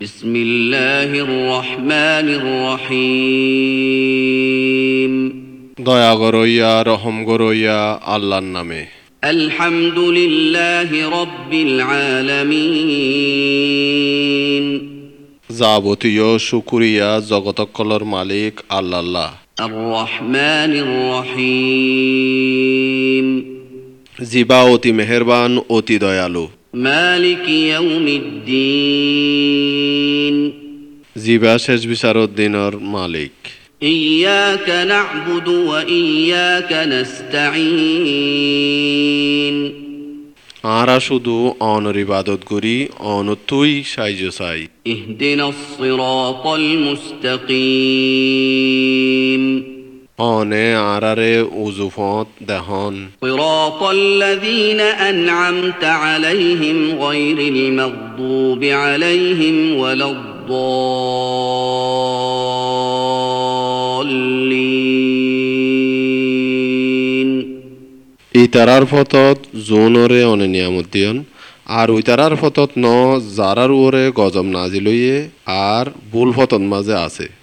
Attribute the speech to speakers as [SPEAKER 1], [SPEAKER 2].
[SPEAKER 1] بسم الله الرحمن الرحيم
[SPEAKER 2] দয়া গরইয়া রহম গরইয়া আল্লাহর নামে
[SPEAKER 1] الحمد لله رب العالمين
[SPEAKER 2] যাবতীয় শুকুরিয়া জগতকলর মালিক আল্লাহ
[SPEAKER 1] الرحمن الرحيم
[SPEAKER 2] জিবা অতি মেহেরবান অতি দয়ালু
[SPEAKER 1] مالك يوم الدين
[SPEAKER 2] জিবা শেষ বিচারত দিনর মালিক
[SPEAKER 1] إياك نعبد وإياك نستعين
[SPEAKER 2] আরা শুধু অনর ইবাদত করি অন তুই সাইজ চাই
[SPEAKER 1] اهدنا الصراط المستقيم
[SPEAKER 2] অনে আরারে উজুফত দেহন
[SPEAKER 1] صراط الذين أنعمت عليهم غير المغضوب عليهم ولا الضالين
[SPEAKER 2] ইতারার ফতত জোনরে অনে নিয়ামত আর উইতারার ফতত ন জারার ওরে গজম নাজিলইয়ে আর বুল ফতত মাঝে আছে।